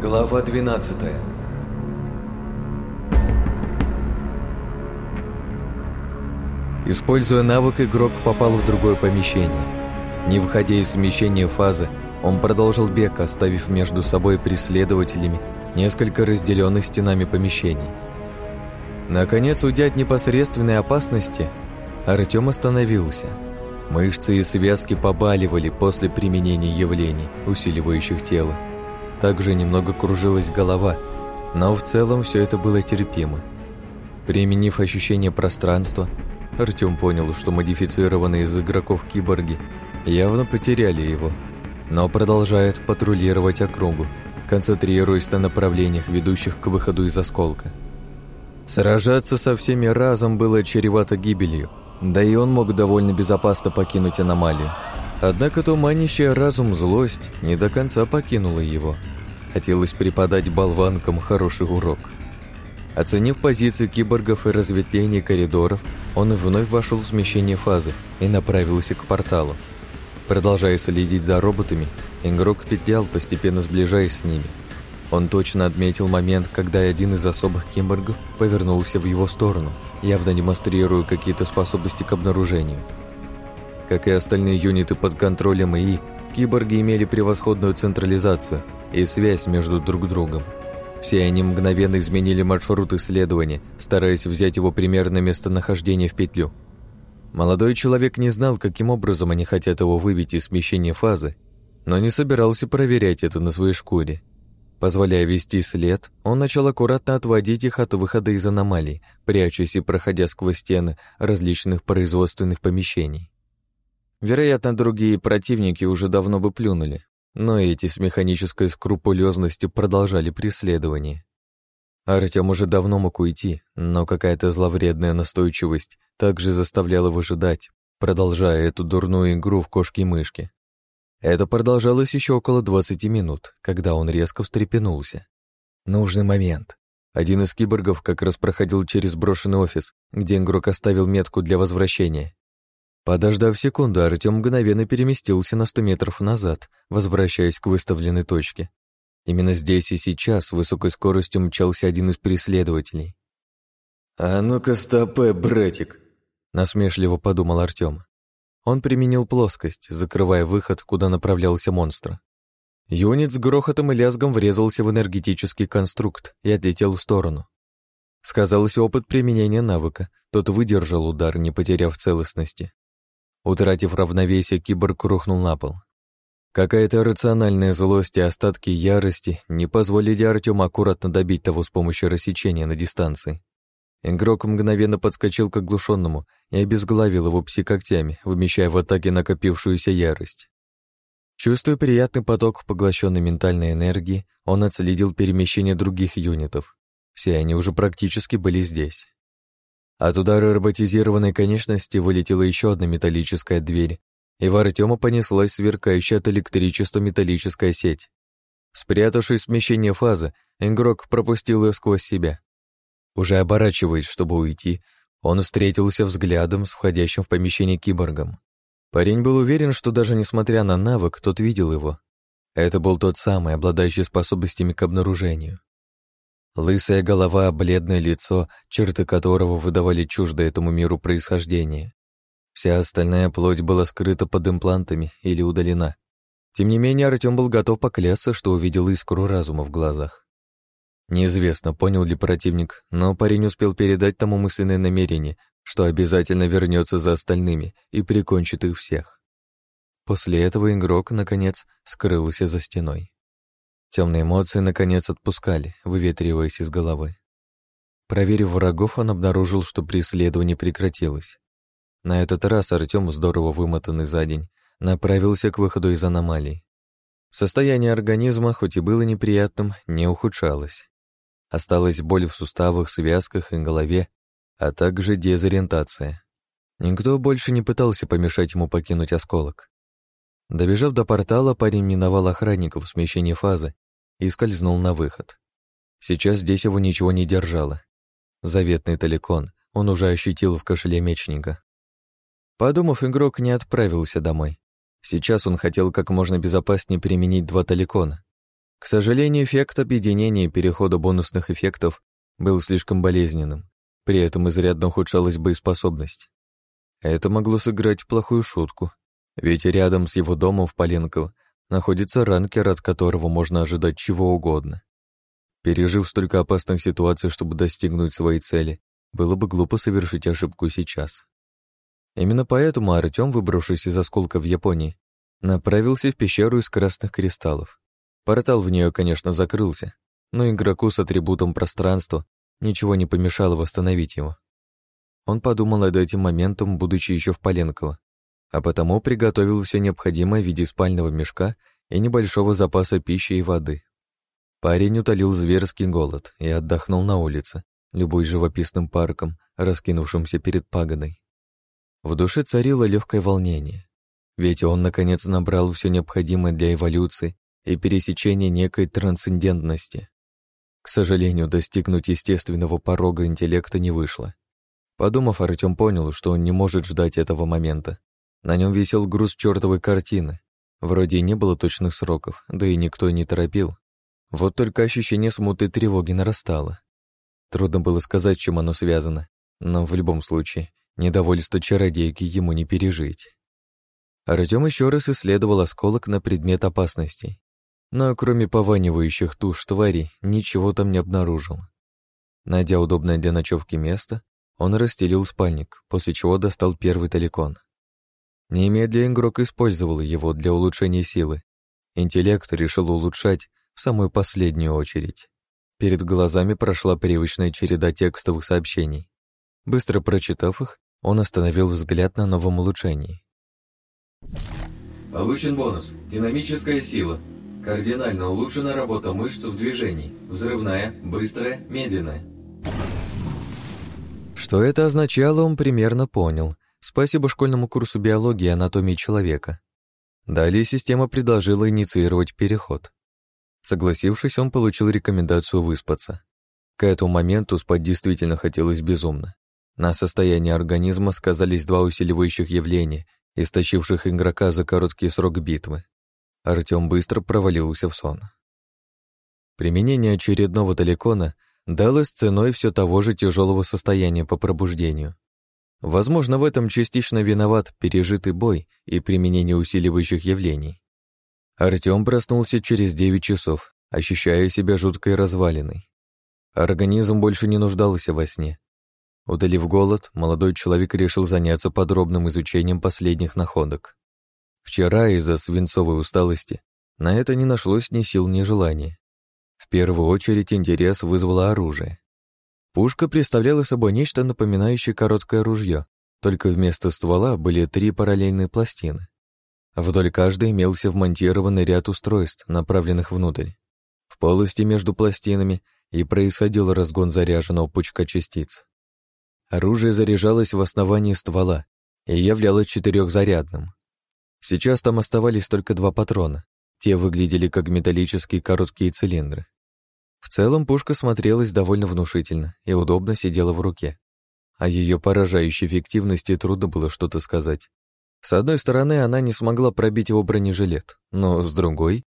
Глава 12 Используя навык, игрок попал в другое помещение. Не выходя из смещения фазы, он продолжил бег, оставив между собой преследователями несколько разделенных стенами помещений. Наконец, уйдя от непосредственной опасности, Артем остановился. Мышцы и связки побаливали после применения явлений, усиливающих тело. Также немного кружилась голова, но в целом все это было терпимо. Применив ощущение пространства, Артем понял, что модифицированные из игроков киборги явно потеряли его, но продолжают патрулировать округу, концентрируясь на направлениях, ведущих к выходу из осколка. Сражаться со всеми разом было чревато гибелью, да и он мог довольно безопасно покинуть аномалию. Однако туманящая разум злость не до конца покинула его. Хотелось преподать болванкам хороший урок – Оценив позиции киборгов и разветвление коридоров, он вновь вошел в смещение фазы и направился к порталу. Продолжая следить за роботами, игрок петлял, постепенно сближаясь с ними. Он точно отметил момент, когда один из особых киборгов повернулся в его сторону, явно демонстрируя какие-то способности к обнаружению. Как и остальные юниты под контролем ИИ, киборги имели превосходную централизацию и связь между друг другом. Все они мгновенно изменили маршрут исследования, стараясь взять его примерное местонахождение в петлю. Молодой человек не знал, каким образом они хотят его выбить из смещения фазы, но не собирался проверять это на своей шкуре. Позволяя вести след, он начал аккуратно отводить их от выхода из аномалий, прячась и проходя сквозь стены различных производственных помещений. Вероятно, другие противники уже давно бы плюнули, но эти с механической скрупулезностью продолжали преследование. Артем уже давно мог уйти, но какая-то зловредная настойчивость также заставляла его ждать, продолжая эту дурную игру в кошки-мышки. Это продолжалось еще около 20 минут, когда он резко встрепенулся. Нужный момент. Один из киборгов как раз проходил через брошенный офис, где игрок оставил метку для возвращения. Подождав секунду, Артем мгновенно переместился на сто метров назад, возвращаясь к выставленной точке. Именно здесь и сейчас с высокой скоростью мчался один из преследователей. «А ну-ка стопэ, братик!» — насмешливо подумал Артем. Он применил плоскость, закрывая выход, куда направлялся монстр. Юнит с грохотом и лязгом врезался в энергетический конструкт и отлетел в сторону. Сказался опыт применения навыка, тот выдержал удар, не потеряв целостности. Утратив равновесие, киборг рухнул на пол. Какая-то рациональная злость и остатки ярости не позволили Артему аккуратно добить того с помощью рассечения на дистанции. Игрок мгновенно подскочил к оглушенному и обезглавил его пси-когтями, вымещая в атаке накопившуюся ярость. Чувствуя приятный поток поглощенной ментальной энергии, он отследил перемещение других юнитов. Все они уже практически были здесь. От удара роботизированной конечности вылетела еще одна металлическая дверь, и в Артема понеслась сверкающая от электричества металлическая сеть. Спрятавшись в смещение фазы, игрок пропустил ее сквозь себя. Уже оборачиваясь, чтобы уйти, он встретился взглядом с входящим в помещение киборгом. Парень был уверен, что даже несмотря на навык, тот видел его. Это был тот самый, обладающий способностями к обнаружению. Лысая голова, бледное лицо, черты которого выдавали чуждо этому миру происхождение. Вся остальная плоть была скрыта под имплантами или удалена. Тем не менее, Артем был готов поклясться, что увидел искру разума в глазах. Неизвестно, понял ли противник, но парень успел передать тому мысленное намерение, что обязательно вернется за остальными и прикончит их всех. После этого игрок, наконец, скрылся за стеной. Темные эмоции, наконец, отпускали, выветриваясь из головы. Проверив врагов, он обнаружил, что преследование прекратилось. На этот раз Артем, здорово вымотанный за день, направился к выходу из аномалий. Состояние организма, хоть и было неприятным, не ухудшалось. Осталась боль в суставах, связках и голове, а также дезориентация. Никто больше не пытался помешать ему покинуть осколок. Добежав до портала, парень миновал охранников в смещении фазы и скользнул на выход. Сейчас здесь его ничего не держало. Заветный таликон он уже ощутил в кошеле мечника. Подумав, игрок не отправился домой. Сейчас он хотел как можно безопаснее применить два таликона. К сожалению, эффект объединения и перехода бонусных эффектов был слишком болезненным, при этом изрядно ухудшалась боеспособность. Это могло сыграть плохую шутку, ведь рядом с его домом в Поленково находится ранкер, от которого можно ожидать чего угодно. Пережив столько опасных ситуаций, чтобы достигнуть своей цели, было бы глупо совершить ошибку сейчас. Именно поэтому Артём, выбравшись из осколка в Японии, направился в пещеру из красных кристаллов. Портал в нее, конечно, закрылся, но игроку с атрибутом пространства ничего не помешало восстановить его. Он подумал над этим моментом, будучи еще в Поленково, а потому приготовил все необходимое в виде спального мешка и небольшого запаса пищи и воды. Парень утолил зверский голод и отдохнул на улице, любой живописным парком, раскинувшимся перед пагодой. В душе царило легкое волнение, ведь он, наконец, набрал все необходимое для эволюции и пересечения некой трансцендентности. К сожалению, достигнуть естественного порога интеллекта не вышло. Подумав, Артем понял, что он не может ждать этого момента. На нем висел груз чертовой картины. Вроде и не было точных сроков, да и никто не торопил. Вот только ощущение смуты и тревоги нарастало. Трудно было сказать, чем оно связано, но в любом случае, недовольство чародейки ему не пережить. Артем еще раз исследовал осколок на предмет опасностей но кроме пованивающих туш тварей ничего там не обнаружил. Найдя удобное для ночевки место, он расстелил спальник, после чего достал первый таликон. Немедля игрок использовал его для улучшения силы. Интеллект решил улучшать в самую последнюю очередь. Перед глазами прошла привычная череда текстовых сообщений. Быстро прочитав их, он остановил взгляд на новом улучшении. Получен бонус «Динамическая сила». Кардинально улучшена работа мышц в движении. Взрывная, быстрая, медленная. Что это означало, он примерно понял. Спасибо школьному курсу биологии и анатомии человека. Далее система предложила инициировать переход. Согласившись, он получил рекомендацию выспаться. К этому моменту спать действительно хотелось безумно. На состояние организма сказались два усиливающих явления, истощивших игрока за короткий срок битвы. Артем быстро провалился в сон. Применение очередного таликона далось ценой все того же тяжелого состояния по пробуждению. Возможно, в этом частично виноват пережитый бой и применение усиливающих явлений. Артем проснулся через 9 часов, ощущая себя жуткой развалиной. Организм больше не нуждался во сне. Удалив голод, молодой человек решил заняться подробным изучением последних находок. Вчера из-за свинцовой усталости на это не нашлось ни сил, ни желания. В первую очередь интерес вызвало оружие. Пушка представляла собой нечто напоминающее короткое ружье, только вместо ствола были три параллельные пластины. Вдоль каждой имелся вмонтированный ряд устройств, направленных внутрь. В полости между пластинами и происходил разгон заряженного пучка частиц. Оружие заряжалось в основании ствола и являлось четырехзарядным. Сейчас там оставались только два патрона. Те выглядели как металлические короткие цилиндры. В целом пушка смотрелась довольно внушительно и удобно сидела в руке. О ее поражающей эффективности трудно было что-то сказать. С одной стороны, она не смогла пробить его бронежилет, но с другой,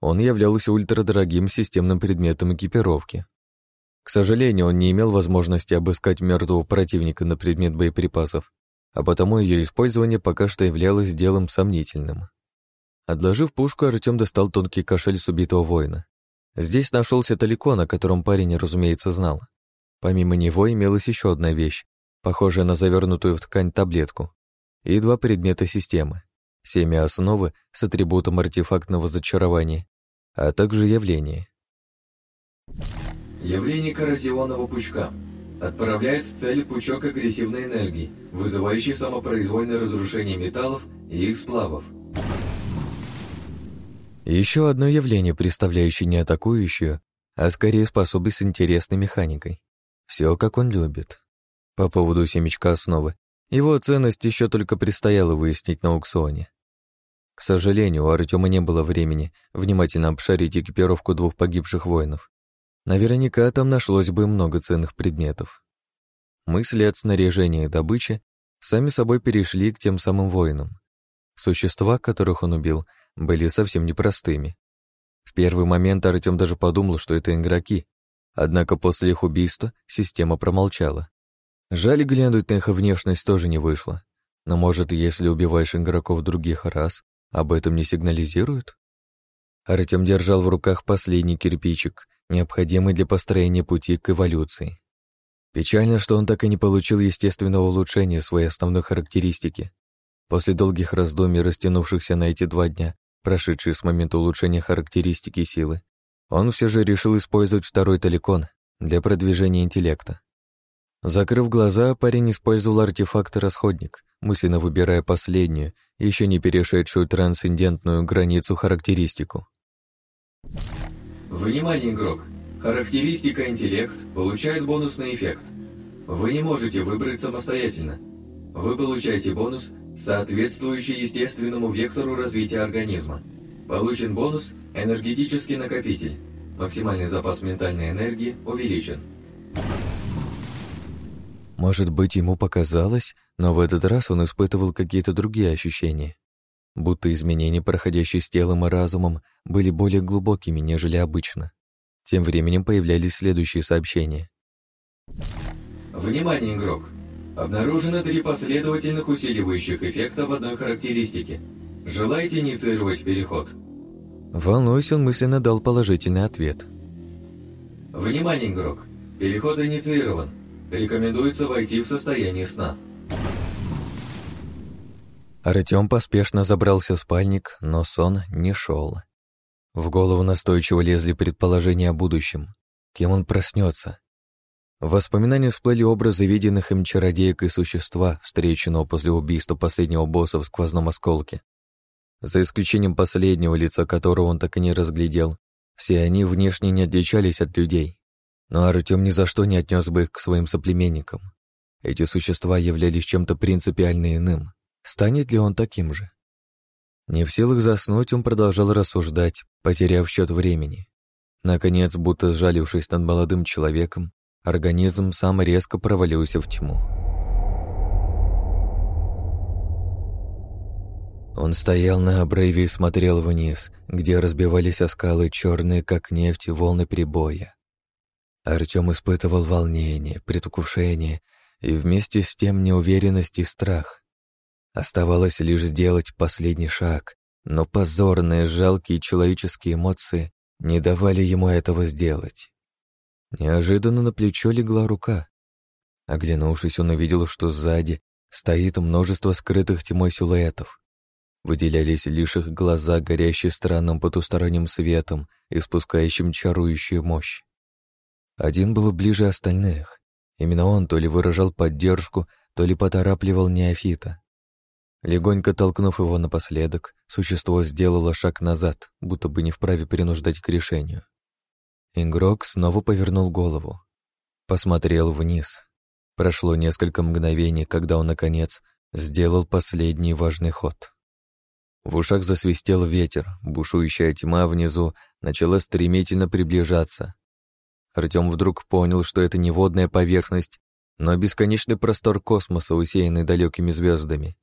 он являлся ультрадорогим системным предметом экипировки. К сожалению, он не имел возможности обыскать мертвого противника на предмет боеприпасов, а потому ее использование пока что являлось делом сомнительным. Отложив пушку, Артем достал тонкий кошель с убитого воина. Здесь нашелся таликон, о котором парень, разумеется, знал. Помимо него имелась еще одна вещь, похожая на завернутую в ткань таблетку, и два предмета системы. Семя основы с атрибутом артефактного зачарования, а также явление. Явление коррозионного пучка. Отправляет в цель пучок агрессивной энергии, вызывающий самопроизвольное разрушение металлов и их сплавов. Еще одно явление, представляющее не атакующую, а скорее способность с интересной механикой. Все, как он любит. По поводу семечка основы, его ценность еще только предстояло выяснить на аукционе. К сожалению, у Артема не было времени внимательно обшарить экипировку двух погибших воинов. Наверняка там нашлось бы много ценных предметов. Мысли от снаряжения и добычи сами собой перешли к тем самым воинам. Существа, которых он убил, были совсем непростыми. В первый момент Артем даже подумал, что это игроки, однако после их убийства система промолчала. Жаль, глянуть на их внешность тоже не вышло. Но может, если убиваешь игроков других рас, об этом не сигнализируют? Артем держал в руках последний кирпичик, необходимый для построения пути к эволюции. Печально, что он так и не получил естественного улучшения своей основной характеристики. После долгих раздумий, растянувшихся на эти два дня, прошедшие с момента улучшения характеристики силы, он все же решил использовать второй таликон для продвижения интеллекта. Закрыв глаза, парень использовал артефакт-расходник, мысленно выбирая последнюю, еще не перешедшую трансцендентную границу характеристику. Внимание, игрок! Характеристика интеллект получает бонусный эффект. Вы не можете выбрать самостоятельно. Вы получаете бонус, соответствующий естественному вектору развития организма. Получен бонус «Энергетический накопитель». Максимальный запас ментальной энергии увеличен. Может быть, ему показалось, но в этот раз он испытывал какие-то другие ощущения будто изменения, проходящие с телом и разумом, были более глубокими, нежели обычно. Тем временем появлялись следующие сообщения. Внимание, игрок! Обнаружено три последовательных усиливающих эффекта в одной характеристике. Желаете инициировать переход? Волнуюсь, он мысленно дал положительный ответ. Внимание, игрок! Переход инициирован. Рекомендуется войти в состояние сна. Артем поспешно забрался в спальник, но сон не шел. В голову настойчиво лезли предположения о будущем. Кем он проснется? В воспоминания всплыли образы виденных им чародеек и существа, встреченного после убийства последнего босса в сквозном осколке. За исключением последнего лица, которого он так и не разглядел, все они внешне не отличались от людей. Но Артем ни за что не отнес бы их к своим соплеменникам. Эти существа являлись чем-то принципиально иным. Станет ли он таким же? Не в силах заснуть, он продолжал рассуждать, потеряв счет времени. Наконец, будто сжалившись над молодым человеком, организм сам резко провалился в тьму. Он стоял на обрыве и смотрел вниз, где разбивались о скалы черные, как нефть, волны прибоя. Артем испытывал волнение, предвкушение и вместе с тем неуверенность и страх. Оставалось лишь сделать последний шаг, но позорные, жалкие человеческие эмоции не давали ему этого сделать. Неожиданно на плечо легла рука. Оглянувшись, он увидел, что сзади стоит множество скрытых тьмой силуэтов. Выделялись лишь их глаза, горящие странным потусторонним светом, испускающим чарующую мощь. Один был ближе остальных. Именно он то ли выражал поддержку, то ли поторапливал неофита. Легонько толкнув его напоследок, существо сделало шаг назад, будто бы не вправе перенуждать к решению. Ингрок снова повернул голову. Посмотрел вниз. Прошло несколько мгновений, когда он, наконец, сделал последний важный ход. В ушах засвистел ветер, бушующая тьма внизу начала стремительно приближаться. Артем вдруг понял, что это не водная поверхность, но бесконечный простор космоса, усеянный далекими звездами.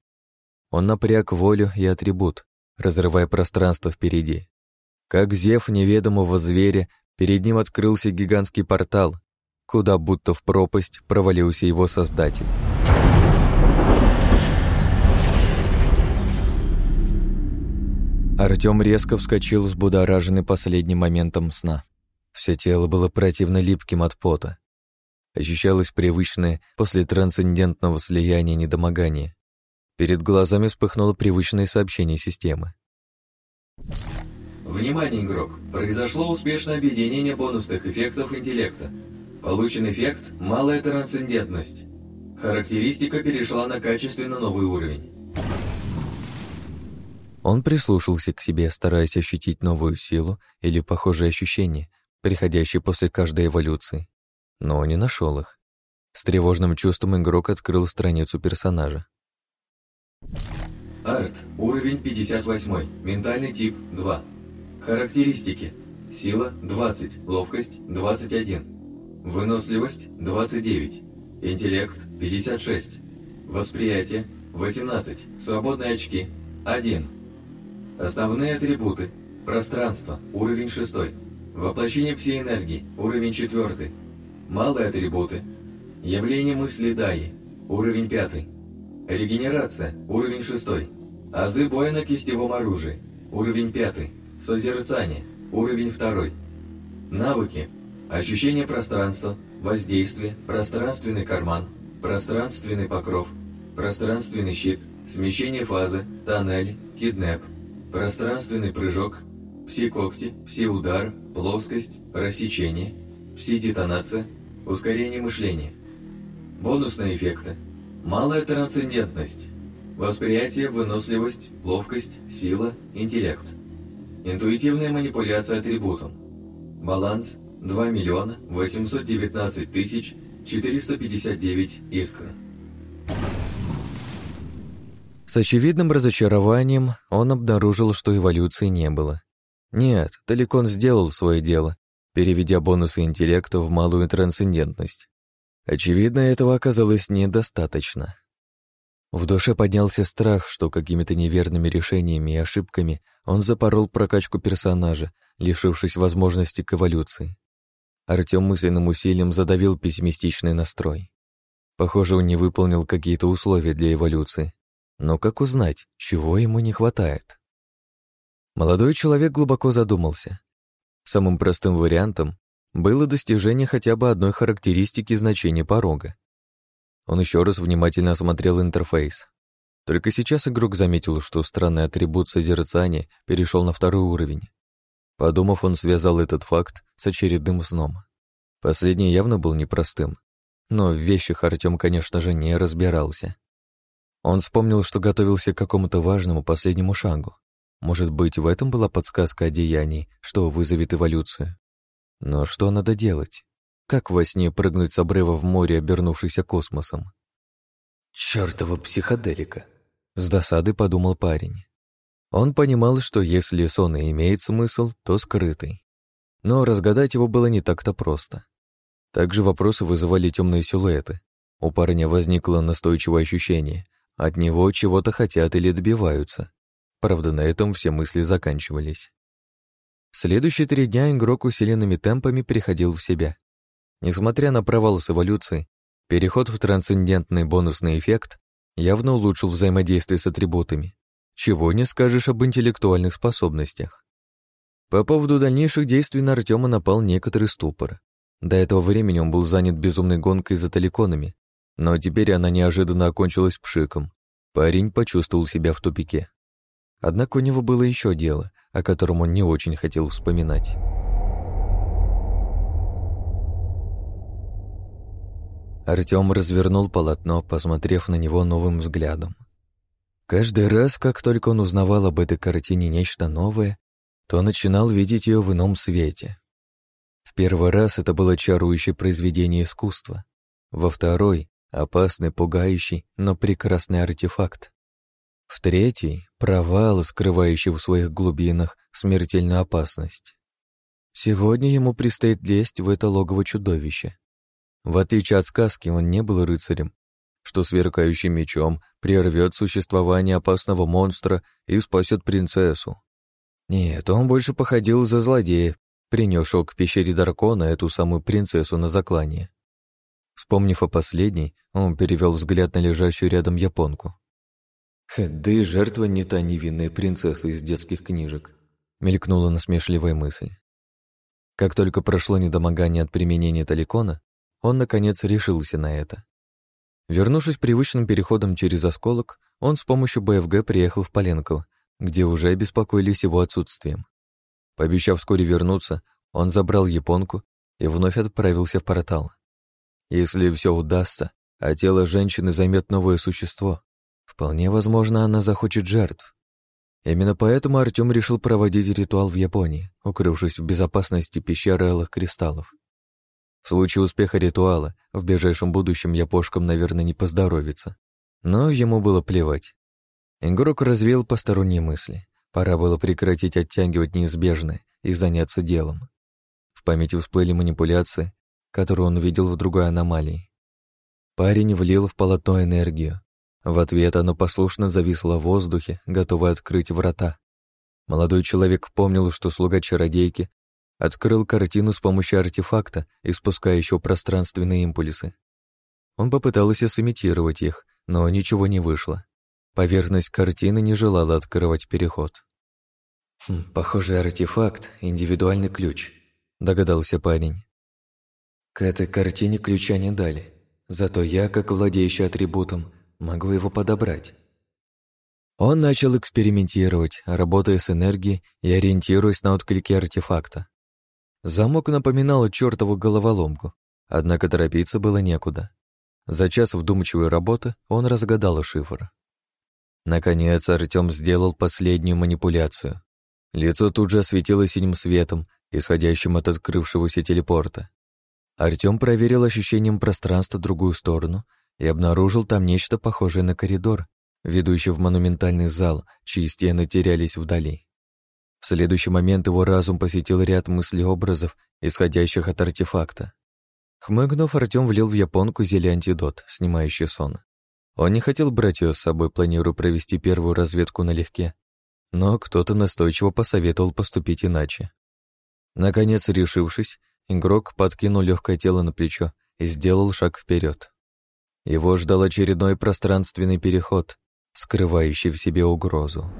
Он напряг волю и атрибут, разрывая пространство впереди. Как зев неведомого зверя, перед ним открылся гигантский портал, куда будто в пропасть провалился его создатель. Артем резко вскочил, взбудораженный последним моментом сна. Все тело было противно липким от пота. Ощущалось привычное после трансцендентного слияния недомогание. Перед глазами вспыхнуло привычное сообщение системы. Внимание, игрок! Произошло успешное объединение бонусных эффектов интеллекта. Получен эффект «Малая трансцендентность». Характеристика перешла на качественно новый уровень. Он прислушался к себе, стараясь ощутить новую силу или похожие ощущения, приходящие после каждой эволюции. Но не нашел их. С тревожным чувством игрок открыл страницу персонажа. Арт. Уровень 58. Ментальный тип 2. Характеристики. Сила 20. Ловкость 21. Выносливость 29. Интеллект 56. Восприятие 18. Свободные очки 1. Основные атрибуты. Пространство. Уровень 6. Воплощение пси-энергии. Уровень 4. Малые атрибуты. Явление мысли Даи. Уровень 5. Регенерация. Уровень 6. Азы боя на кистевом оружии. Уровень 5. Созерцание. Уровень 2. Навыки. Ощущение пространства. Воздействие. Пространственный карман. Пространственный покров. Пространственный щит. Смещение фазы. Тоннель. Киднеп. Пространственный прыжок. Пси-когти. Пси-удар. Плоскость. Рассечение. Пси-детонация. Ускорение мышления. Бонусные эффекты. Малая трансцендентность. Восприятие, выносливость, ловкость, сила, интеллект. Интуитивная манипуляция атрибутом. Баланс 2 миллиона 819 тысяч 459 искр. С очевидным разочарованием он обнаружил, что эволюции не было. Нет, Таликон сделал свое дело, переведя бонусы интеллекта в малую трансцендентность. Очевидно, этого оказалось недостаточно. В душе поднялся страх, что какими-то неверными решениями и ошибками он запорол прокачку персонажа, лишившись возможности к эволюции. Артем мысленным усилием задавил пессимистичный настрой. Похоже, он не выполнил какие-то условия для эволюции. Но как узнать, чего ему не хватает? Молодой человек глубоко задумался. Самым простым вариантом было достижение хотя бы одной характеристики значения порога. Он еще раз внимательно осмотрел интерфейс. Только сейчас игрок заметил, что странный атрибут созерцания перешел на второй уровень. Подумав, он связал этот факт с очередным сном. Последний явно был непростым, но в вещах Артем, конечно же, не разбирался. Он вспомнил, что готовился к какому-то важному последнему шагу. Может быть, в этом была подсказка о деянии, что вызовет эволюцию. Но что надо делать? Как во сне прыгнуть с обрыва в море, обернувшийся космосом? «Чёртова психоделика!» — с досады подумал парень. Он понимал, что если сон и имеет смысл, то скрытый. Но разгадать его было не так-то просто. Также вопросы вызывали темные силуэты. У парня возникло настойчивое ощущение. От него чего-то хотят или добиваются. Правда, на этом все мысли заканчивались. Следующие три дня игрок усиленными темпами переходил в себя. Несмотря на провал с эволюцией, переход в трансцендентный бонусный эффект явно улучшил взаимодействие с атрибутами. Чего не скажешь об интеллектуальных способностях. По поводу дальнейших действий на Артема напал некоторый ступор. До этого времени он был занят безумной гонкой за таликонами, но теперь она неожиданно окончилась пшиком. Парень почувствовал себя в тупике. Однако у него было еще дело, о котором он не очень хотел вспоминать. Артем развернул полотно, посмотрев на него новым взглядом. Каждый раз, как только он узнавал об этой картине нечто новое, то начинал видеть ее в ином свете. В первый раз это было чарующее произведение искусства, во второй — опасный, пугающий, но прекрасный артефакт. В третий — провал, скрывающий в своих глубинах смертельную опасность. Сегодня ему предстоит лезть в это логово чудовища. В отличие от сказки, он не был рыцарем, что сверкающим мечом прервет существование опасного монстра и спасет принцессу. Нет, он больше походил за злодея, принесшего к пещере дракона эту самую принцессу на заклание. Вспомнив о последней, он перевел взгляд на лежащую рядом японку. Да и жертва не та невинная принцесса из детских книжек, мелькнула насмешливая мысль. Как только прошло недомогание от применения таликона, он, наконец, решился на это. Вернувшись привычным переходом через осколок, он с помощью БФГ приехал в Поленково, где уже обеспокоились его отсутствием. Пообещав вскоре вернуться, он забрал японку и вновь отправился в портал. Если все удастся, а тело женщины займет новое существо, Вполне возможно, она захочет жертв. Именно поэтому Артем решил проводить ритуал в Японии, укрывшись в безопасности пещеры алых кристаллов. В случае успеха ритуала, в ближайшем будущем япошкам, наверное, не поздоровится. Но ему было плевать. Игрок развеял посторонние мысли. Пора было прекратить оттягивать неизбежное и заняться делом. В памяти всплыли манипуляции, которые он увидел в другой аномалии. Парень влил в полотно энергию, в ответ оно послушно зависло в воздухе, готовое открыть врата. Молодой человек помнил, что слуга чародейки открыл картину с помощью артефакта, испускающего пространственные импульсы. Он попытался сымитировать их, но ничего не вышло. Поверхность картины не желала открывать переход. «Хм, «Похоже, артефакт — индивидуальный ключ», — догадался парень. «К этой картине ключа не дали, зато я, как владеющий атрибутом, могу его подобрать». Он начал экспериментировать, работая с энергией и ориентируясь на отклики артефакта. Замок напоминал чертову головоломку, однако торопиться было некуда. За час вдумчивой работы он разгадал шифр. Наконец Артем сделал последнюю манипуляцию. Лицо тут же осветило синим светом, исходящим от открывшегося телепорта. Артем проверил ощущением пространства другую сторону и обнаружил там нечто похожее на коридор, ведущий в монументальный зал, чьи стены терялись вдали. В следующий момент его разум посетил ряд мыслеобразов, исходящих от артефакта. Хмыгнув, Артем влил в японку зелье антидот, снимающий сон. Он не хотел брать ее с собой, планируя провести первую разведку налегке, но кто-то настойчиво посоветовал поступить иначе. Наконец, решившись, игрок подкинул легкое тело на плечо и сделал шаг вперед. Его ждал очередной пространственный переход, скрывающий в себе угрозу.